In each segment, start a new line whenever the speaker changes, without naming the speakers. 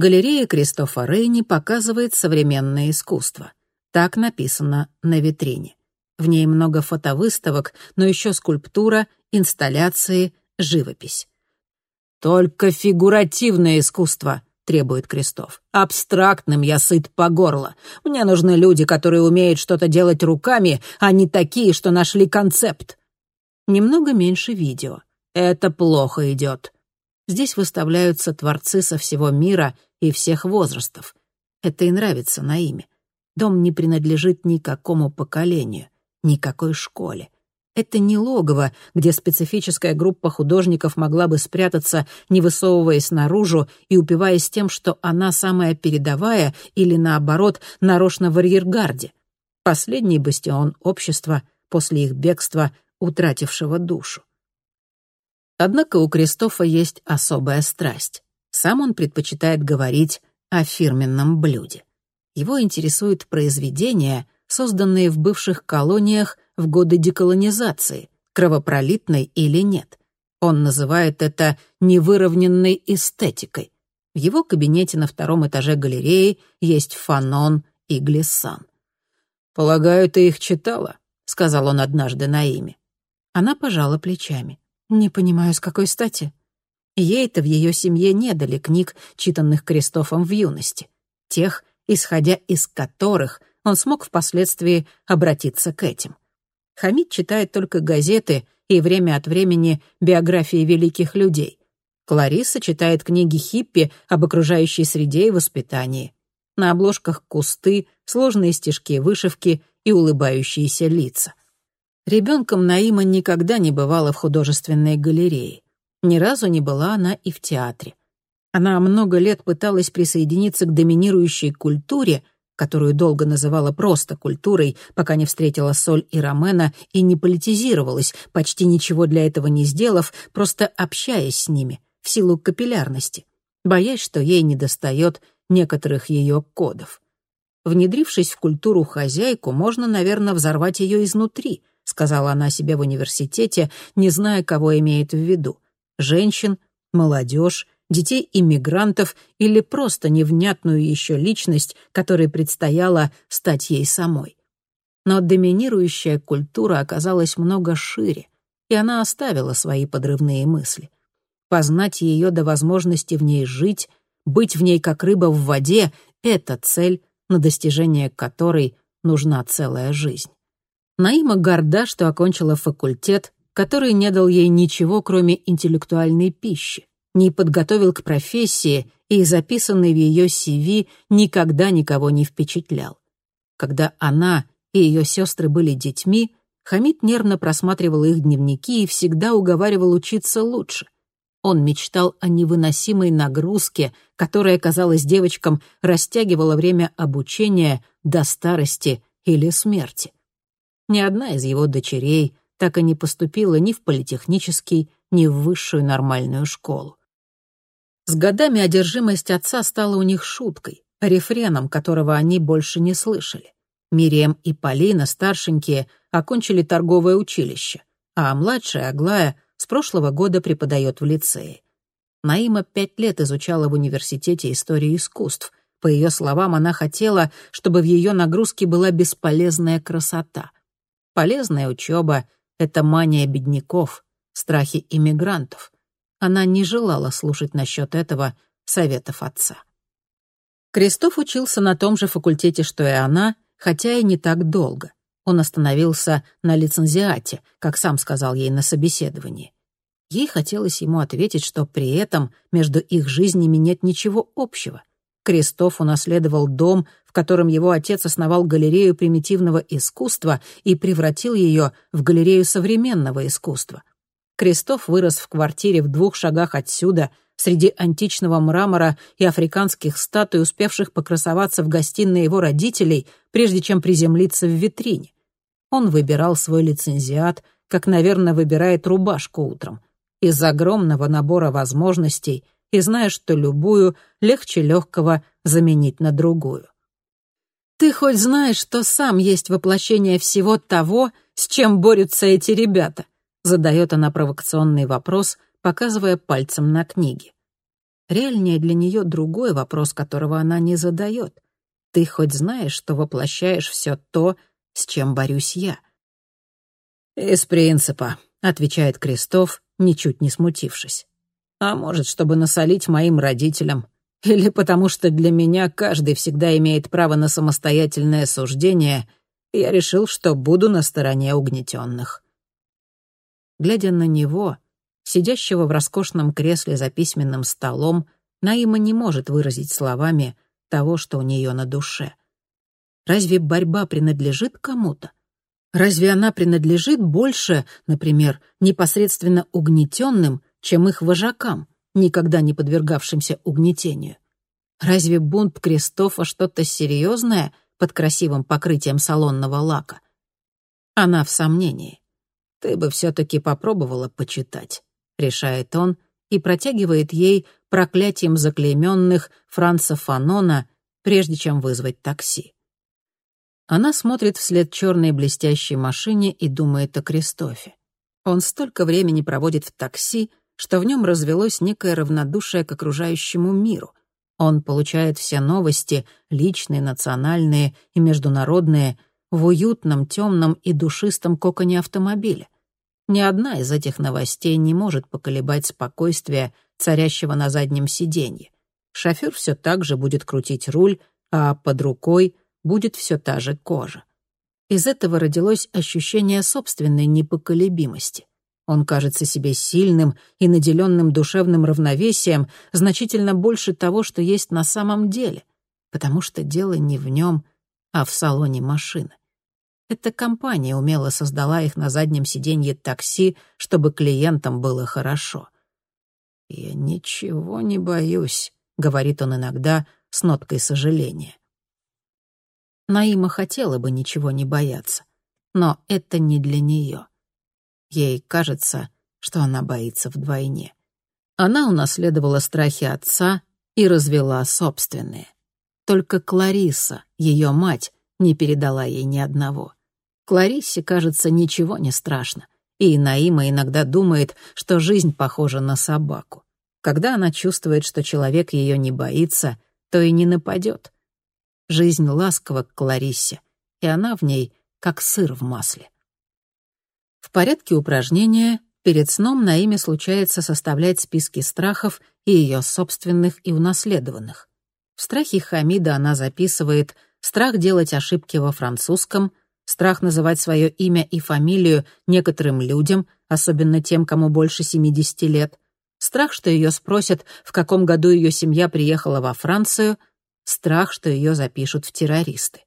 Галерея Кристофа Рейни показывает современное искусство. Так написано на витрине. В ней много фотовыставок, но еще скульптура, инсталляции, живопись. «Только фигуративное искусство», — требует Крестов. «Абстрактным я сыт по горло. Мне нужны люди, которые умеют что-то делать руками, а не такие, что нашли концепт». Немного меньше видео. Это плохо идет. Здесь выставляются творцы со всего мира и всех возрастов. Это и нравится на имя. Дом не принадлежит никакому поколению, никакой школе. Это не логово, где специфическая группа художников могла бы спрятаться, не высовываясь наружу и упиваясь тем, что она самая передовая или, наоборот, нарочно в арьергарде. Последний бастион общества после их бегства, утратившего душу. Однако у Кристофа есть особая страсть. Сам он предпочитает говорить о фирменном блюде. Его интересуют произведения, созданные в бывших колониях в годы деколонизации, кровопролитной или нет. Он называет это невыровненной эстетикой. В его кабинете на втором этаже галереи есть фанон и глиссан. «Полагаю, ты их читала?» — сказал он однажды на имя. Она пожала плечами. «Не понимаю, с какой стати?» Ей-то в ее семье не дали книг, читанных Кристофом в юности. Тех, исходя из которых он смог впоследствии обратиться к этим. Хамид читает только газеты и время от времени биографии великих людей. Клариса читает книги хиппи об окружающей среде и воспитании. На обложках кусты, сложные стежки вышивки и улыбающиеся лица. Ребенком Наима никогда не бывала в художественной галерее. Ни разу не была она и в театре. Она много лет пыталась присоединиться к доминирующей культуре, которую долго называла просто культурой, пока не встретила Соль и Ромена и не политизировалась, почти ничего для этого не сделав, просто общаясь с ними, в силу капиллярности, боясь, что ей недостает некоторых ее кодов. Внедрившись в культуру хозяйку, можно, наверное, взорвать ее изнутри, сказала она себе в университете, не зная, кого имеет в виду — женщин, молодежь, детей иммигрантов или просто невнятную еще личность, которой предстояло стать ей самой. Но доминирующая культура оказалась много шире, и она оставила свои подрывные мысли. Познать ее до возможности в ней жить, быть в ней как рыба в воде — это цель, на достижение которой нужна целая жизнь. Наима горда, что окончила факультет, который не дал ей ничего, кроме интеллектуальной пищи, не подготовил к профессии и записанный в ее CV никогда никого не впечатлял. Когда она и ее сестры были детьми, Хамид нервно просматривал их дневники и всегда уговаривал учиться лучше. Он мечтал о невыносимой нагрузке, которая, казалось девочкам, растягивала время обучения до старости или смерти. Ни одна из его дочерей так и не поступила ни в политехнический, ни в высшую нормальную школу. С годами одержимость отца стала у них шуткой, рефреном, которого они больше не слышали. Мирием и Полина, старшенькие, окончили торговое училище, а младшая, Аглая, с прошлого года преподает в лицее. Наима пять лет изучала в университете историю искусств. По ее словам, она хотела, чтобы в ее нагрузке была бесполезная красота. Полезная учеба это мания бедняков, страхи иммигрантов. Она не желала слушать насчет этого советов отца. Крестов учился на том же факультете, что и она, хотя и не так долго. Он остановился на лицензиате, как сам сказал ей на собеседовании. Ей хотелось ему ответить, что при этом между их жизнями нет ничего общего. Крестов унаследовал дом, в котором его отец основал галерею примитивного искусства и превратил ее в галерею современного искусства. Крестов вырос в квартире в двух шагах отсюда, среди античного мрамора и африканских статуй, успевших покрасоваться в гостиной его родителей, прежде чем приземлиться в витрине. Он выбирал свой лицензиат, как, наверное, выбирает рубашку утром. Из огромного набора возможностей — и зная, что любую легче легкого заменить на другую. Ты хоть знаешь, что сам есть воплощение всего того, с чем борются эти ребята? Задает она провокационный вопрос, показывая пальцем на книги. Реальнее для нее другой вопрос, которого она не задает. Ты хоть знаешь, что воплощаешь все то, с чем борюсь я? «Из принципа», — отвечает Крестов, ничуть не смутившись. «А может, чтобы насолить моим родителям, или потому что для меня каждый всегда имеет право на самостоятельное суждение, я решил, что буду на стороне угнетенных». Глядя на него, сидящего в роскошном кресле за письменным столом, Наима не может выразить словами того, что у нее на душе. Разве борьба принадлежит кому-то? Разве она принадлежит больше, например, непосредственно угнетенным, чем их вожакам, никогда не подвергавшимся угнетению? Разве бунт Кристофа что-то серьезное под красивым покрытием салонного лака? Она в сомнении. Ты бы все-таки попробовала почитать решает он и протягивает ей проклятием заклейменных Франца Фанона, прежде чем вызвать такси. Она смотрит вслед черной блестящей машине и думает о Кристофе. Он столько времени проводит в такси, что в нем развелось некое равнодушие к окружающему миру. Он получает все новости, личные, национальные и международные, в уютном, темном и душистом коконе автомобиля — ни одна из этих новостей не может поколебать спокойствие, царящего на заднем сиденье. Шофер все так же будет крутить руль, а под рукой будет все та же кожа. Из этого родилось ощущение собственной непоколебимости. Он кажется себе сильным и наделенным душевным равновесием значительно больше того, что есть на самом деле, потому что дело не в нем, а в салоне машины. Эта компания умело создала их на заднем сиденье такси, чтобы клиентам было хорошо. «Я ничего не боюсь», — говорит он иногда с ноткой сожаления. Наима хотела бы ничего не бояться, но это не для нее. Ей кажется, что она боится вдвойне. Она унаследовала страхи отца и развела собственные. Только Клариса, ее мать, не передала ей ни одного — Клариссе, кажется, ничего не страшно. И Наима иногда думает, что жизнь похожа на собаку. Когда она чувствует, что человек ее не боится, то и не нападет. Жизнь ласкова к Клариссе, и она в ней как сыр в масле. В порядке упражнения перед сном Наиме случается составлять списки страхов и ее собственных и унаследованных. В страхе Хамида она записывает страх делать ошибки во французском, страх называть свое имя и фамилию некоторым людям, особенно тем, кому больше 70 лет, страх, что ее спросят, в каком году ее семья приехала во Францию, страх, что ее запишут в террористы.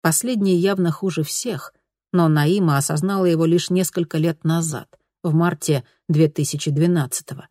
Последний явно хуже всех, но Наима осознала его лишь несколько лет назад, в марте 2012-го.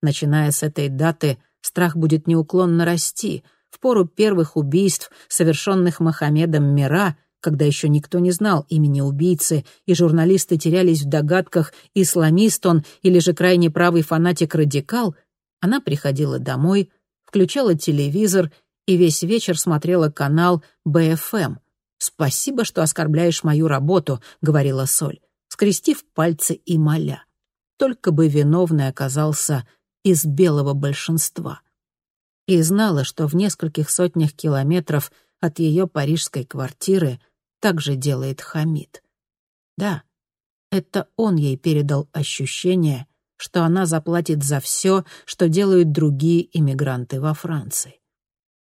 Начиная с этой даты, страх будет неуклонно расти. В пору первых убийств, совершенных Мохаммедом Мира, когда еще никто не знал имени убийцы, и журналисты терялись в догадках, исламист он или же крайне правый фанатик-радикал, она приходила домой, включала телевизор и весь вечер смотрела канал БФМ. «Спасибо, что оскорбляешь мою работу», — говорила Соль, скрестив пальцы и моля. Только бы виновный оказался из белого большинства. И знала, что в нескольких сотнях километров от ее парижской квартиры — так же делает Хамид. Да, это он ей передал ощущение, что она заплатит за все, что делают другие иммигранты во Франции.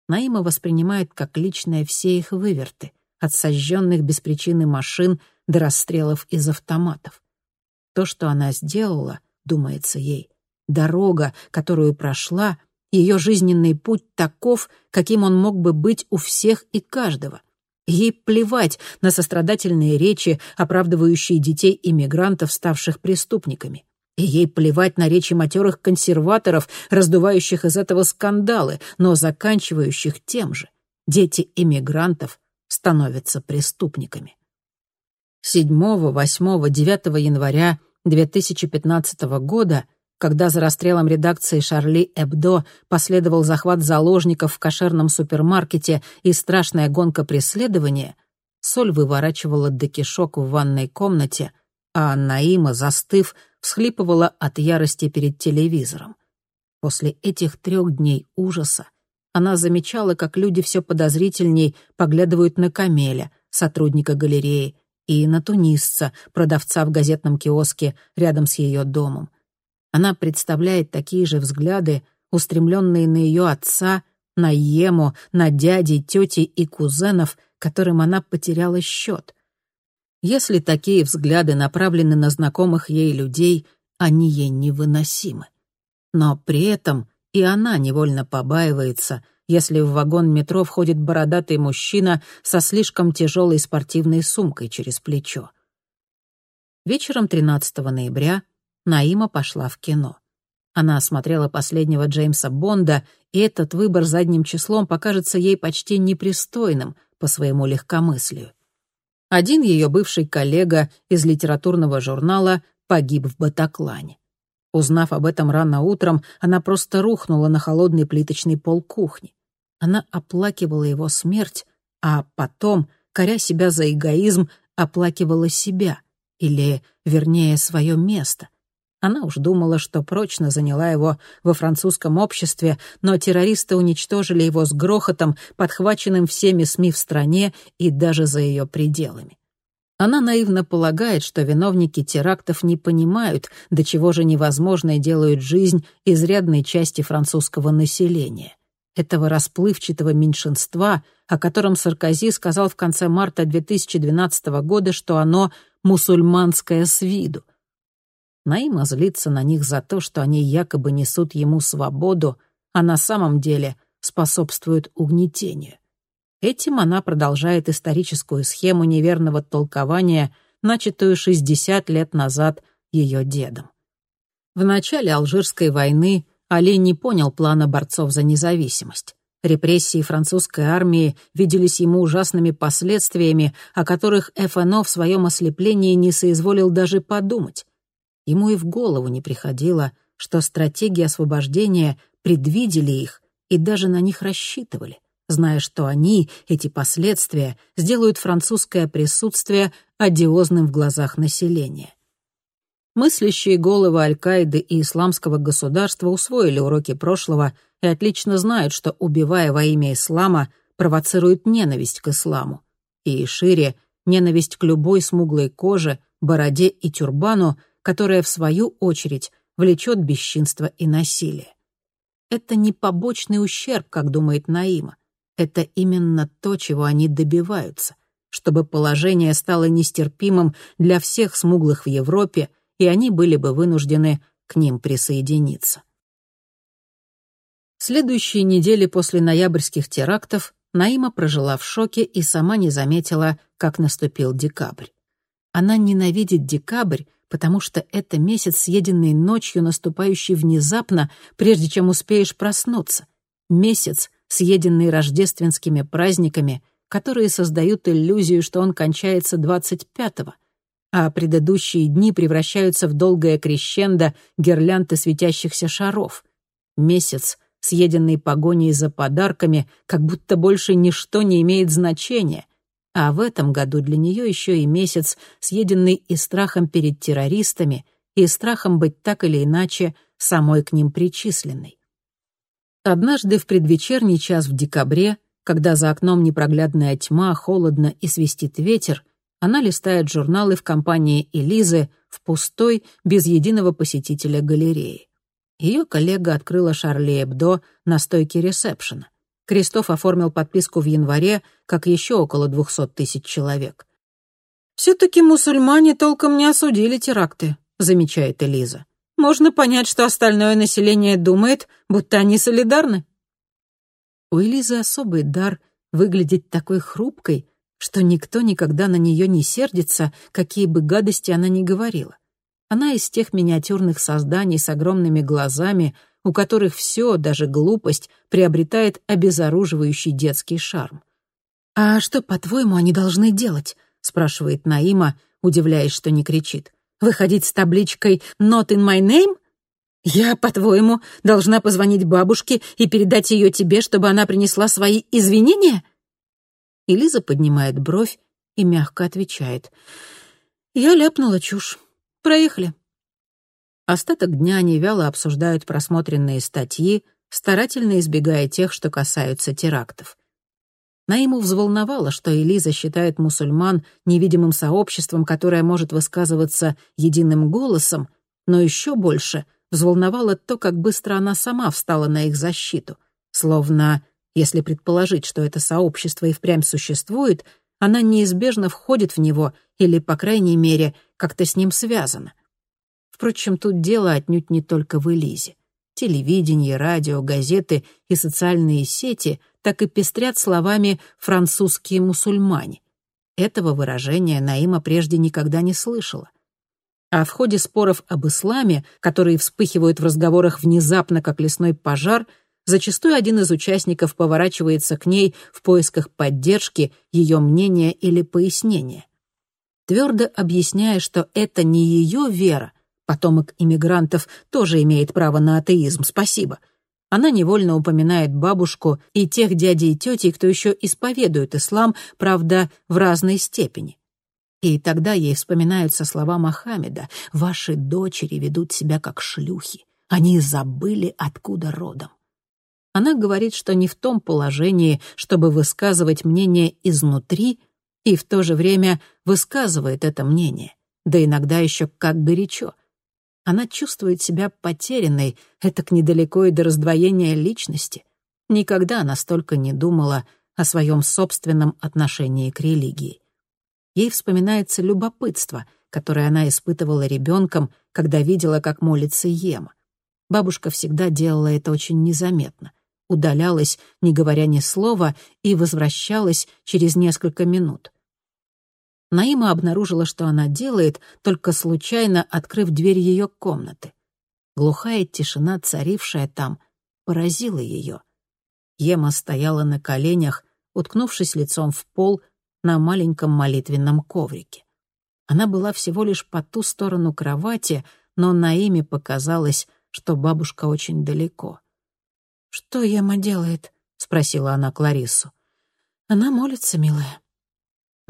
Наима воспринимает как личное все их выверты, от сожженных без причины машин до расстрелов из автоматов. То, что она сделала, думается ей, дорога, которую прошла, ее жизненный путь таков, каким он мог бы быть у всех и каждого — Ей плевать на сострадательные речи, оправдывающие детей иммигрантов, ставших преступниками. И ей плевать на речи матерых консерваторов, раздувающих из этого скандалы, но заканчивающих тем же. Дети иммигрантов становятся преступниками. 7, 8, 9 января 2015 года – когда за расстрелом редакции «Шарли Эбдо» последовал захват заложников в кошерном супермаркете и страшная гонка преследования, Соль выворачивала до кишок в ванной комнате, а Наима, застыв, всхлипывала от ярости перед телевизором. После этих трех дней ужаса она замечала, как люди все подозрительней поглядывают на Камеля, сотрудника галереи, и на тунисца, продавца в газетном киоске рядом с ее домом. Она представляет такие же взгляды, устремленные на ее отца, на Ему, на дяди, тети и кузенов, которым она потеряла счет. Если такие взгляды направлены на знакомых ей людей, они ей невыносимы. Но при этом и она невольно побаивается, если в вагон метро входит бородатый мужчина со слишком тяжелой спортивной сумкой через плечо. Вечером 13 ноября Наима пошла в кино. Она осмотрела последнего Джеймса Бонда, и этот выбор задним числом покажется ей почти непристойным по своему легкомыслию. Один ее бывший коллега из литературного журнала погиб в Батаклане. Узнав об этом рано утром, она просто рухнула на холодный плиточный пол кухни. Она оплакивала его смерть, а потом, коря себя за эгоизм, оплакивала себя, или, вернее, свое место. Она уж думала, что прочно заняла его во французском обществе, но террористы уничтожили его с грохотом, подхваченным всеми СМИ в стране и даже за ее пределами. Она наивно полагает, что виновники терактов не понимают, до чего же невозможной делают жизнь изрядной части французского населения. Этого расплывчатого меньшинства, о котором Саркози сказал в конце марта 2012 года, что оно мусульманское с виду. Наима злится на них за то, что они якобы несут ему свободу, а на самом деле способствуют угнетению. Этим она продолжает историческую схему неверного толкования, начатую 60 лет назад ее дедом. В начале Алжирской войны Али не понял плана борцов за независимость. Репрессии французской армии виделись ему ужасными последствиями, о которых ФНО в своем ослеплении не соизволил даже подумать. Ему и в голову не приходило, что стратегии освобождения предвидели их и даже на них рассчитывали зная, что они, эти последствия, сделают французское присутствие одиозным в глазах населения. Мыслящие головы Аль-Каиды и исламского государства усвоили уроки прошлого и отлично знают, что, убивая во имя ислама, провоцируют ненависть к исламу. И шире — ненависть к любой смуглой коже, бороде и тюрбану, которая, в свою очередь, влечет бесчинство и насилие. Это не побочный ущерб, как думает Наима. Это именно то, чего они добиваются, чтобы положение стало нестерпимым для всех смуглых в Европе, и они были бы вынуждены к ним присоединиться. Следующие недели после ноябрьских терактов Наима прожила в шоке и сама не заметила, как наступил декабрь. Она ненавидит декабрь, потому что это месяц, съеденный ночью, наступающий внезапно, прежде чем успеешь проснуться. Месяц, съеденный рождественскими праздниками, которые создают иллюзию, что он кончается 25-го, а предыдущие дни превращаются в долгое крещендо гирлянды светящихся шаров. Месяц, съеденный погоней за подарками, как будто больше ничто не имеет значения. А в этом году для нее еще и месяц, съеденный и страхом перед террористами, и страхом быть так или иначе самой к ним причисленной. Однажды в предвечерний час в декабре, когда за окном непроглядная тьма, холодно и свистит ветер, она листает журналы в компании Элизы в пустой, без единого посетителя галереи. Ее коллега открыла Шарли Эбдо на стойке ресепшена. Кристоф оформил подписку в январе, как еще около двухсот тысяч человек. «Все-таки мусульмане толком не осудили теракты», — замечает Элиза можно понять, что остальное население думает, будто они солидарны. У Элизы особый дар выглядеть такой хрупкой, что никто никогда на нее не сердится, какие бы гадости она ни говорила. Она из тех миниатюрных созданий с огромными глазами, у которых все, даже глупость, приобретает обезоруживающий детский шарм. «А что, по-твоему, они должны делать?» — спрашивает Наима, удивляясь, что не кричит. Выходить с табличкой «Not in my name»? Я, по-твоему, должна позвонить бабушке и передать ее тебе, чтобы она принесла свои извинения?» И Лиза поднимает бровь и мягко отвечает. «Я ляпнула чушь. Проехали». Остаток дня они вяло обсуждают просмотренные статьи, старательно избегая тех, что касаются терактов. Наиму взволновало, что Элиза считает мусульман невидимым сообществом, которое может высказываться единым голосом, но еще больше взволновало то, как быстро она сама встала на их защиту, словно, если предположить, что это сообщество и впрямь существует, она неизбежно входит в него или, по крайней мере, как-то с ним связана. Впрочем, тут дело отнюдь не только в Элизе. Телевидение, радио, газеты и социальные сети так и пестрят словами «французские мусульмане». Этого выражения Наима прежде никогда не слышала. А в ходе споров об исламе, которые вспыхивают в разговорах внезапно, как лесной пожар, зачастую один из участников поворачивается к ней в поисках поддержки, ее мнения или пояснения. Твердо объясняя, что это не ее вера, потомок иммигрантов тоже имеет право на атеизм, спасибо. Она невольно упоминает бабушку и тех дядей и тетей, кто еще исповедует ислам, правда, в разной степени. И тогда ей вспоминаются слова Мохаммеда «Ваши дочери ведут себя как шлюхи. Они забыли, откуда родом». Она говорит, что не в том положении, чтобы высказывать мнение изнутри, и в то же время высказывает это мнение, да иногда еще как горячо. Она чувствует себя потерянной, это к недалеко и до раздвоения личности. Никогда она столько не думала о своем собственном отношении к религии. Ей вспоминается любопытство, которое она испытывала ребенком, когда видела, как молится Ема. Бабушка всегда делала это очень незаметно. Удалялась, не говоря ни слова, и возвращалась через несколько минут. Наима обнаружила, что она делает, только случайно открыв дверь ее комнаты. Глухая тишина, царившая там, поразила ее. Ема стояла на коленях, уткнувшись лицом в пол на маленьком молитвенном коврике. Она была всего лишь по ту сторону кровати, но Наиме показалось, что бабушка очень далеко. «Что Ема делает?» — спросила она Кларису. «Она молится, милая.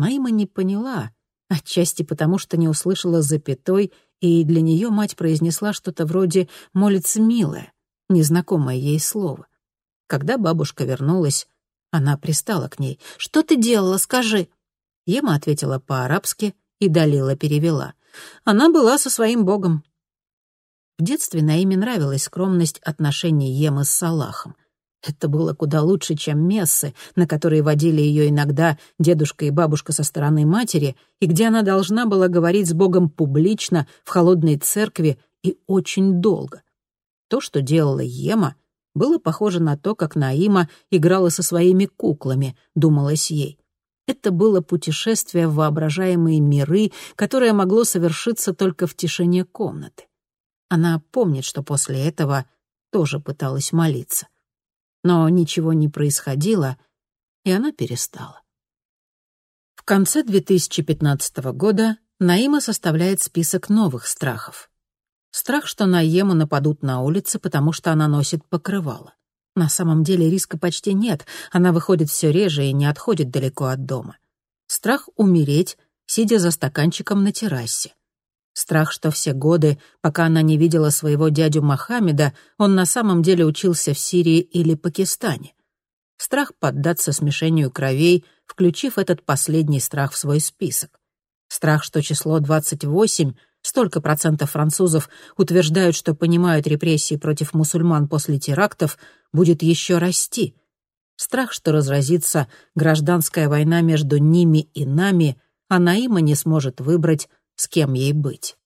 Наима не поняла, отчасти потому, что не услышала запятой, и для нее мать произнесла что-то вроде «молится милая», незнакомое ей слово. Когда бабушка вернулась, она пристала к ней. «Что ты делала, скажи?» Ема ответила по-арабски, и Далила перевела. Она была со своим богом. В детстве Наиме нравилась скромность отношений Емы с Салахом. Это было куда лучше, чем мессы, на которые водили ее иногда дедушка и бабушка со стороны матери, и где она должна была говорить с Богом публично, в холодной церкви и очень долго. То, что делала Ема, было похоже на то, как Наима играла со своими куклами, думалось ей. Это было путешествие в воображаемые миры, которое могло совершиться только в тишине комнаты. Она помнит, что после этого тоже пыталась молиться но ничего не происходило, и она перестала. В конце 2015 года Наима составляет список новых страхов. Страх, что на Ему нападут на улице, потому что она носит покрывало. На самом деле риска почти нет, она выходит все реже и не отходит далеко от дома. Страх умереть, сидя за стаканчиком на террасе. Страх, что все годы, пока она не видела своего дядю Мохаммеда, он на самом деле учился в Сирии или Пакистане. Страх поддаться смешению кровей, включив этот последний страх в свой список. Страх, что число 28, столько процентов французов утверждают, что понимают репрессии против мусульман после терактов, будет еще расти. Страх, что разразится гражданская война между ними и нами, а Наима не сможет выбрать, с кем ей быть.